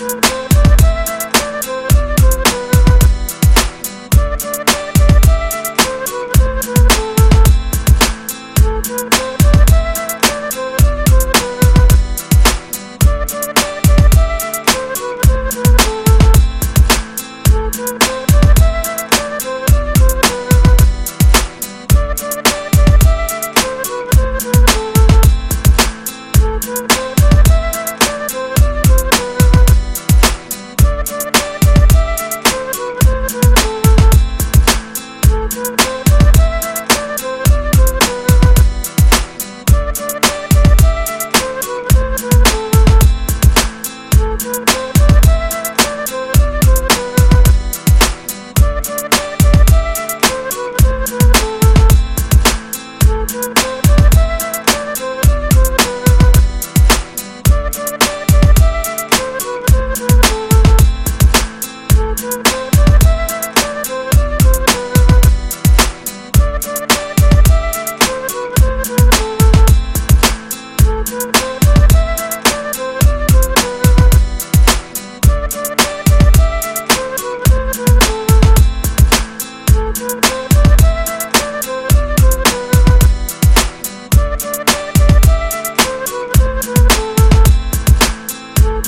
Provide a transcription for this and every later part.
Thank Thank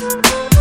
Música